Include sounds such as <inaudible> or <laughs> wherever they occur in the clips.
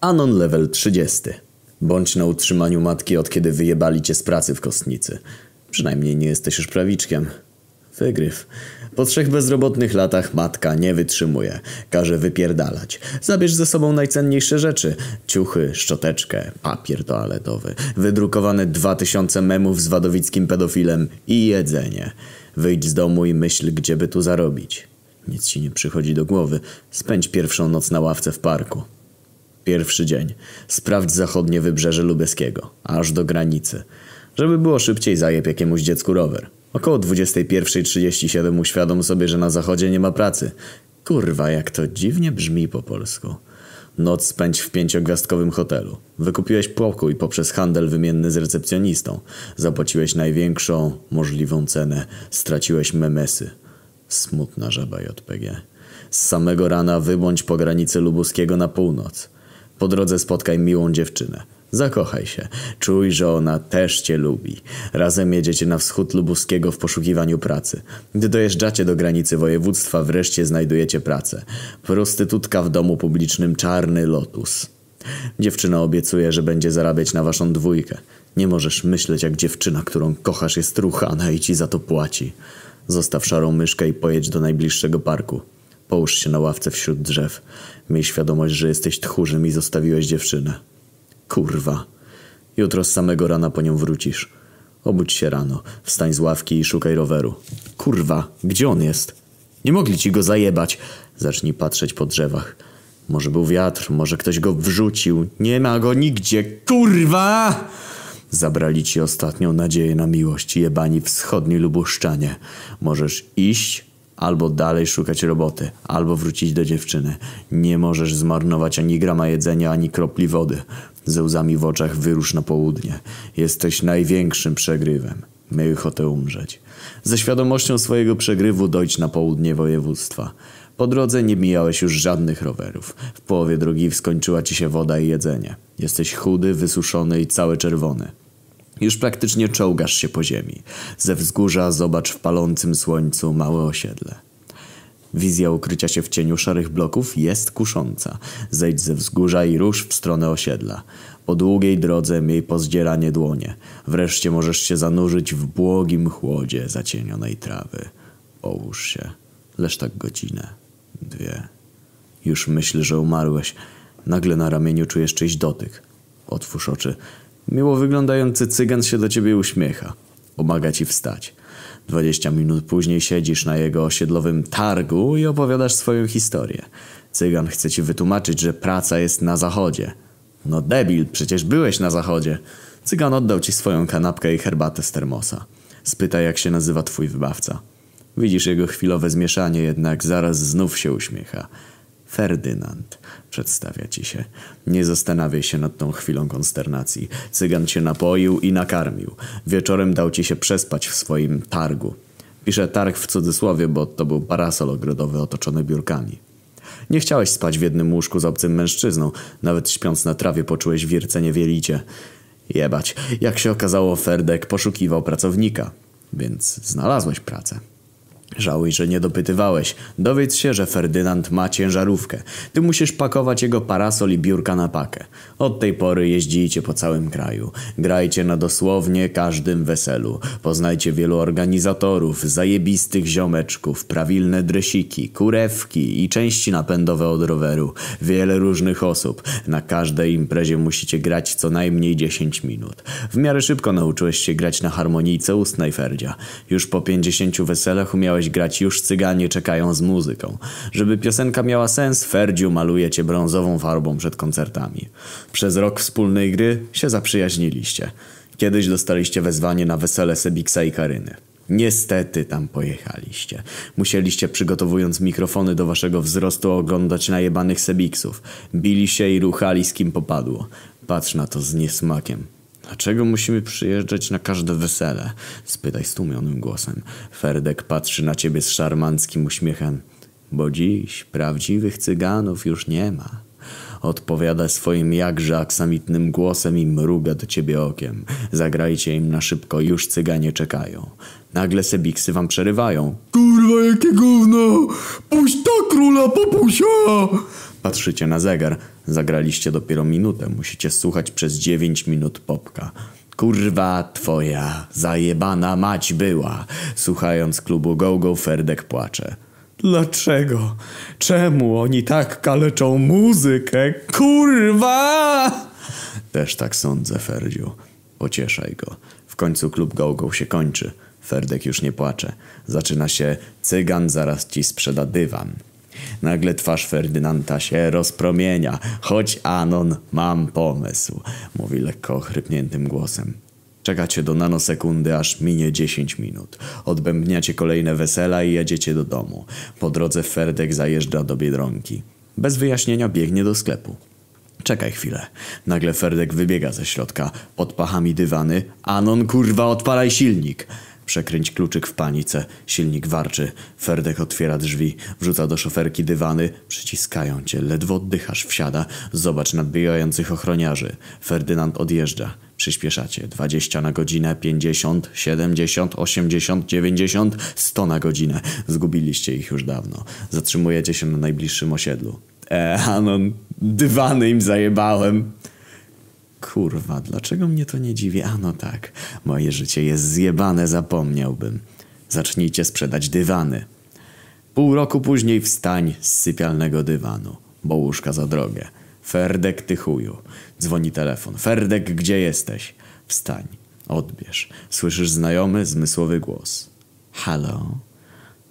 Anon level 30. Bądź na utrzymaniu matki od kiedy wyjebali cię z pracy w kostnicy. Przynajmniej nie jesteś już prawiczkiem. Wygryw. Po trzech bezrobotnych latach matka nie wytrzymuje. Każe wypierdalać. Zabierz ze sobą najcenniejsze rzeczy. Ciuchy, szczoteczkę, papier toaletowy, wydrukowane dwa tysiące memów z wadowickim pedofilem i jedzenie. Wyjdź z domu i myśl, gdzie by tu zarobić. Nic ci nie przychodzi do głowy. Spędź pierwszą noc na ławce w parku. Pierwszy dzień. Sprawdź zachodnie wybrzeże Lubelskiego, aż do granicy. Żeby było szybciej, zajeb jakiemuś dziecku rower. Około 21.37 uświadom sobie, że na zachodzie nie ma pracy. Kurwa, jak to dziwnie brzmi po polsku. Noc spędź w pięciogwiazdkowym hotelu. Wykupiłeś pokój poprzez handel wymienny z recepcjonistą. Zapłaciłeś największą możliwą cenę. Straciłeś memesy. Smutna żaba JPG. Z samego rana wybądź po granicy lubuskiego na północ. Po drodze spotkaj miłą dziewczynę. Zakochaj się. Czuj, że ona też cię lubi. Razem jedziecie na wschód lubuskiego w poszukiwaniu pracy. Gdy dojeżdżacie do granicy województwa, wreszcie znajdujecie pracę. Prostytutka w domu publicznym Czarny Lotus. Dziewczyna obiecuje, że będzie zarabiać na waszą dwójkę. Nie możesz myśleć jak dziewczyna, którą kochasz jest ruchana i ci za to płaci. Zostaw szarą myszkę i pojedź do najbliższego parku. Połóż się na ławce wśród drzew. Miej świadomość, że jesteś tchórzem i zostawiłeś dziewczynę. Kurwa. Jutro z samego rana po nią wrócisz. Obudź się rano, wstań z ławki i szukaj roweru. Kurwa, gdzie on jest? Nie mogli ci go zajebać. Zacznij patrzeć po drzewach. Może był wiatr, może ktoś go wrzucił. Nie ma go nigdzie. Kurwa! Zabrali ci ostatnią nadzieję na miłość, jebani wschodni lubuszczanie. Możesz iść albo dalej szukać roboty, albo wrócić do dziewczyny. Nie możesz zmarnować ani grama jedzenia, ani kropli wody. Ze łzami w oczach wyrusz na południe. Jesteś największym przegrywem. Miej ochotę umrzeć. Ze świadomością swojego przegrywu dojdź na południe województwa. Po drodze nie mijałeś już żadnych rowerów. W połowie drogi skończyła ci się woda i jedzenie. Jesteś chudy, wysuszony i cały czerwony. Już praktycznie czołgasz się po ziemi. Ze wzgórza zobacz w palącym słońcu małe osiedle. Wizja ukrycia się w cieniu szarych bloków jest kusząca. Zejdź ze wzgórza i rusz w stronę osiedla. Po długiej drodze miej pozdzieranie dłonie. Wreszcie możesz się zanurzyć w błogim chłodzie zacienionej trawy. Połóż się. Leż tak godzinę. Dwie. Już myśl, że umarłeś. Nagle na ramieniu czujesz czyjś dotyk. Otwórz oczy. Miło wyglądający cygan się do ciebie uśmiecha. Pomaga ci wstać. Dwadzieścia minut później siedzisz na jego osiedlowym targu i opowiadasz swoją historię. Cygan chce ci wytłumaczyć, że praca jest na zachodzie. No debil, przecież byłeś na zachodzie. Cygan oddał ci swoją kanapkę i herbatę z termosa. Spytaj, jak się nazywa twój wybawca. Widzisz jego chwilowe zmieszanie, jednak zaraz znów się uśmiecha. Ferdynand, przedstawia ci się. Nie zastanawiaj się nad tą chwilą konsternacji. Cygan cię napoił i nakarmił. Wieczorem dał ci się przespać w swoim targu. Piszę targ w cudzysłowie, bo to był parasol ogrodowy otoczony biurkami. Nie chciałeś spać w jednym łóżku z obcym mężczyzną. Nawet śpiąc na trawie poczułeś wiercenie w. Jebać, jak się okazało, Ferdek poszukiwał pracownika, więc znalazłeś pracę. Żałuj, że nie dopytywałeś. Dowiedz się, że Ferdynand ma ciężarówkę. Ty musisz pakować jego parasol i biurka na pakę. Od tej pory jeździcie po całym kraju. Grajcie na dosłownie każdym weselu. Poznajcie wielu organizatorów, zajebistych ziomeczków, prawilne dresiki, kurewki i części napędowe od roweru. Wiele różnych osób. Na każdej imprezie musicie grać co najmniej 10 minut. W miarę szybko nauczyłeś się grać na harmonijce ustnej Ferdzia. Już po 50 weselach umiałeś grać Już cyganie czekają z muzyką. Żeby piosenka miała sens, Ferdziu maluje cię brązową farbą przed koncertami. Przez rok wspólnej gry się zaprzyjaźniliście. Kiedyś dostaliście wezwanie na wesele Sebiksa i Karyny. Niestety tam pojechaliście. Musieliście przygotowując mikrofony do waszego wzrostu oglądać najebanych Sebiksów. Bili się i ruchali z kim popadło. Patrz na to z niesmakiem. Dlaczego musimy przyjeżdżać na każde wesele? Spytaj stłumionym głosem. Ferdek patrzy na ciebie z szarmanckim uśmiechem. Bo dziś prawdziwych cyganów już nie ma. Odpowiada swoim jakże aksamitnym głosem i mruga do ciebie okiem. Zagrajcie im na szybko, już cyganie czekają. Nagle sebiksy wam przerywają. Kurwa, jakie gówno! Puść to króla popusia! Patrzycie na zegar. Zagraliście dopiero minutę. Musicie słuchać przez 9 minut popka. Kurwa twoja zajebana mać była. Słuchając klubu Go Go Ferdek płacze. Dlaczego? Czemu oni tak kaleczą muzykę? Kurwa! Też tak sądzę, Ferdziu. Pocieszaj go. W końcu klub Go Go się kończy. Ferdek już nie płacze. Zaczyna się cygan zaraz ci sprzeda dywan. Nagle twarz Ferdynanda się rozpromienia. Chodź, Anon, mam pomysł, mówi lekko ochrypniętym głosem. Czekacie do nanosekundy, aż minie 10 minut. Odbębniacie kolejne wesela i jedziecie do domu. Po drodze Ferdek zajeżdża do Biedronki. Bez wyjaśnienia biegnie do sklepu. Czekaj chwilę. Nagle Ferdek wybiega ze środka. Pod pachami dywany. Anon kurwa odpalaj silnik. Przekręć kluczyk w panice. Silnik warczy. Ferdek otwiera drzwi. Wrzuca do szoferki dywany. Przyciskają cię. Ledwo oddychasz. Wsiada. Zobacz nadbijających ochroniarzy. Ferdynand odjeżdża. Przyspieszacie. 20 na godzinę, 50, 70, 80, 90, 100 na godzinę. Zgubiliście ich już dawno. Zatrzymujecie się na najbliższym osiedlu. E, Anon, dywany im zajebałem. Kurwa, dlaczego mnie to nie dziwi? A no tak, moje życie jest zjebane, zapomniałbym. Zacznijcie sprzedać dywany. Pół roku później wstań z sypialnego dywanu, bo łóżka za drogie. Ferdek, ty chuju. Dzwoni telefon. Ferdek, gdzie jesteś? Wstań, odbierz. Słyszysz znajomy, zmysłowy głos. Halo?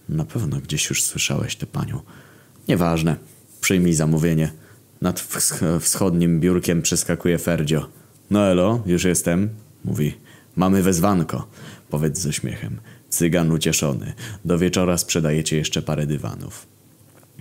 Na pewno gdzieś już słyszałeś tę panią. Nieważne. Przyjmij zamówienie. Nad wsch- wschodnim biurkiem przeskakuje Ferdzio. No elo, już jestem. Mówi. Mamy wezwanko. Powiedz ze śmiechem. Cygan ucieszony. Do wieczora sprzedajecie jeszcze parę dywanów.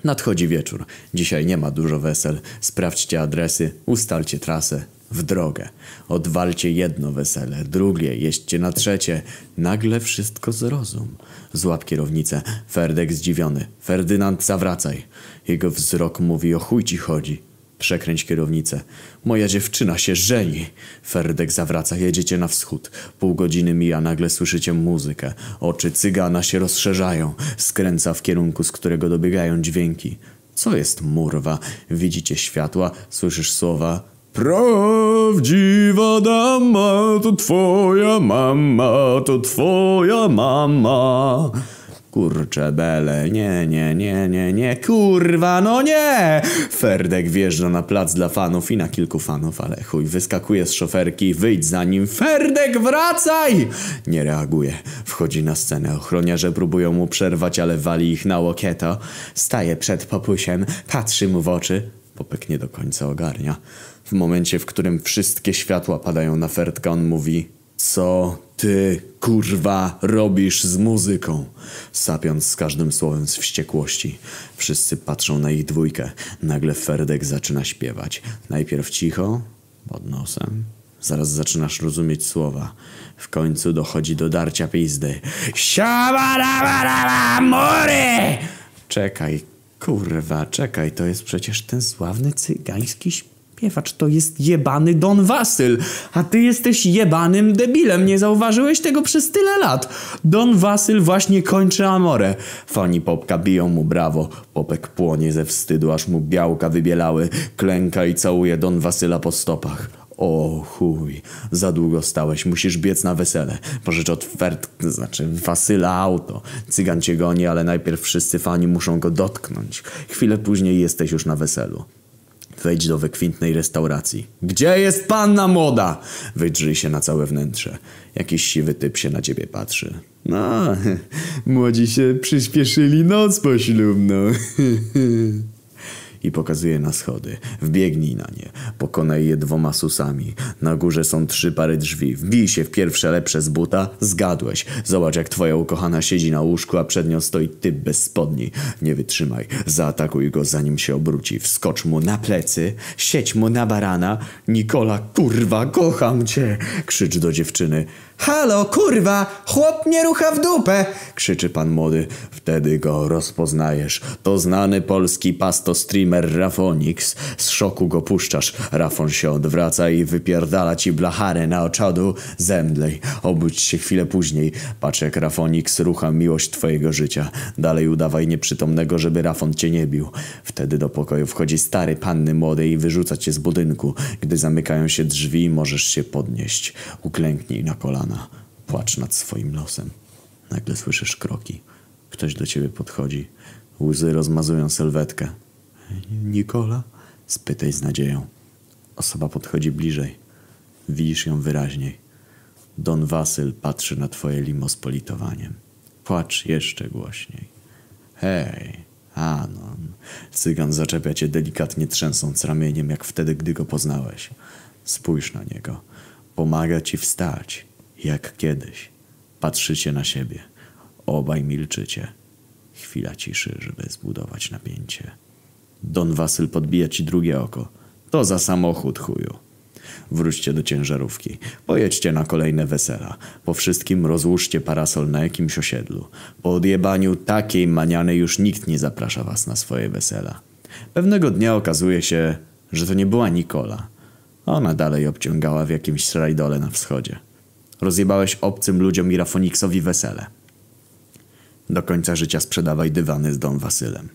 Nadchodzi wieczór. Dzisiaj nie ma dużo wesel. Sprawdźcie adresy, ustalcie trasę. W drogę. Odwalcie jedno wesele, drugie, jeźdźcie na trzecie. Nagle wszystko zrozum. Złap kierownicę. Ferdek zdziwiony. Ferdynand, zawracaj. Jego wzrok mówi, o chuj ci chodzi. Przekręć kierownicę. Moja dziewczyna się żeni. Ferdek zawraca, jedziecie na wschód. Pół godziny mija, nagle słyszycie muzykę. Oczy cygana się rozszerzają. Skręca w kierunku, z którego dobiegają dźwięki. Co jest murwa? Widzicie światła, słyszysz słowa. Prawdziwa dama, to twoja mama, to twoja mama. Kurcze bele, nie, nie, nie, nie, nie, kurwa, no nie! Ferdek wjeżdża na plac dla fanów i na kilku fanów, ale chuj, wyskakuje z szoferki, wyjdź za nim, Ferdek, wracaj! Nie reaguje, wchodzi na scenę, ochroniarze próbują mu przerwać, ale wali ich na łokieto. Staje przed popusiem, patrzy mu w oczy, popek nie do końca ogarnia. W momencie, w którym wszystkie światła padają na Ferdka, on mówi Co ty, kurwa, robisz z muzyką? Sapiąc z każdym słowem z wściekłości. Wszyscy patrzą na ich dwójkę. Nagle Ferdek zaczyna śpiewać. Najpierw cicho, pod nosem. Zaraz zaczynasz rozumieć słowa. W końcu dochodzi do darcia pizdy. Mury! Czekaj, kurwa, czekaj, to jest przecież ten sławny cygański śpiewacz. To jest jebany Don Wasyl, a ty jesteś jebanym debilem. Nie zauważyłeś tego przez tyle lat. Don Wasyl właśnie kończy Amore. Fani Popka biją mu brawo. Popek płonie ze wstydu, aż mu białka wybielały. Klęka i całuje Don Wasyla po stopach. O chuj, za długo stałeś, musisz biec na wesele. Pożycz od Fert, znaczy Wasyla auto. Cygan cię goni, ale najpierw wszyscy fani muszą go dotknąć. Chwilę później jesteś już na weselu. Wejdź do wykwintnej restauracji. Gdzie jest panna młoda? Wydrzyj się na całe wnętrze. Jakiś siwy typ się na ciebie patrzy. No, <laughs> młodzi się przyspieszyli noc poślubną. <laughs> I pokazuje na schody. Wbiegnij na nie. Pokonaj je dwoma susami. Na górze są trzy pary drzwi. Wbij się w pierwsze lepsze z buta. Zgadłeś. Zobacz jak twoja ukochana siedzi na łóżku, a przed nią stoi typ bez spodni. Nie wytrzymaj. Zaatakuj go zanim się obróci. Wskocz mu na plecy. Sieć mu na barana. Nikola, kurwa, kocham cię. Krzycz do dziewczyny. Halo, kurwa! Chłop mnie rucha w dupę! Krzyczy pan młody. Wtedy go rozpoznajesz. To znany polski pasto streamer Rafonix. Z szoku go puszczasz. Rafon się odwraca i wypierdala ci blacharę na oczodu. Zemdlej. Obudź się chwilę później. Patrz jak Rafonix rucha miłość twojego życia. Dalej udawaj nieprzytomnego, żeby Rafon cię nie bił. Wtedy do pokoju wchodzi stary panny młodej i wyrzuca cię z budynku. Gdy zamykają się drzwi, możesz się podnieść. Uklęknij na kolana. Płacz nad swoim losem. Nagle słyszysz kroki. Ktoś do ciebie podchodzi. Łzy rozmazują sylwetkę. Nikola? Spytaj z nadzieją. Osoba podchodzi bliżej. Widzisz ją wyraźniej. Don Wasyl patrzy na twoje limo z politowaniem. Płacz jeszcze głośniej. Hej, Anon. Cygan zaczepia cię delikatnie trzęsąc ramieniem, jak wtedy, gdy go poznałeś. Spójrz na niego. Pomaga ci wstać, jak kiedyś. Patrzycie na siebie. Obaj milczycie. Chwila ciszy, żeby zbudować napięcie. Don Wasyl podbija ci drugie oko. To za samochód, chuju. Wróćcie do ciężarówki. Pojedźcie na kolejne wesela. Po wszystkim rozłóżcie parasol na jakimś osiedlu. Po odjebaniu takiej maniany już nikt nie zaprasza was na swoje wesela. Pewnego dnia okazuje się, że to nie była Nikola. Ona dalej obciągała w jakimś srajdole na wschodzie. Rozjebałeś obcym ludziom i Rafoniksowi wesele. Do końca życia sprzedawaj dywany z Don Wasylem.